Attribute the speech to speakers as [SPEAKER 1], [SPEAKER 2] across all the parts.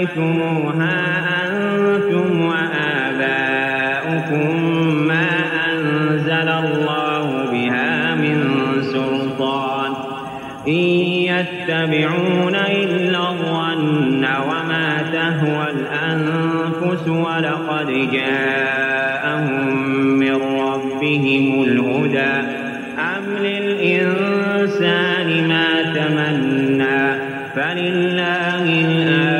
[SPEAKER 1] رأيتموها أنتم وآباؤكم ما أنزل الله بها من سلطان إن يتبعون إلا الظن وما تهوى الأنفس ولقد جاءهم من ربهم الهدى أم للإنسان ما تمنى فلله الآن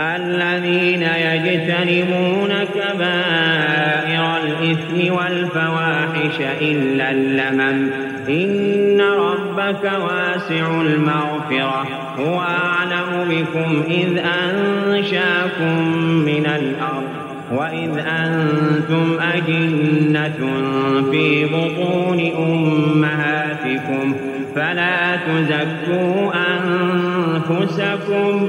[SPEAKER 1] الذين يجتنبون كبائر الإثم والفواحش إلا اللمم إن ربك واسع المغفرة هو أعلم بكم إذ أنشاكم من الأرض وإذ أنتم أجنة في بطون أمهاتكم فلا تزكوا أنفسكم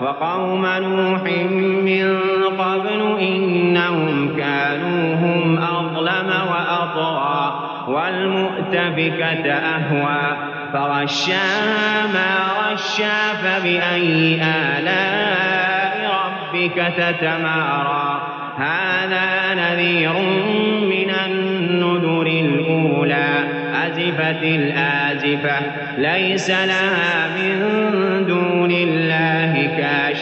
[SPEAKER 1] وقوم نوح من قبل إنهم كانوا هم أظلم وأطغى والمؤتفكة أهوى فغشاها ما غشا فبأي آلاء ربك تتمارى هذا نذير من النذر الأولى أزفت الآزفة ليس لها من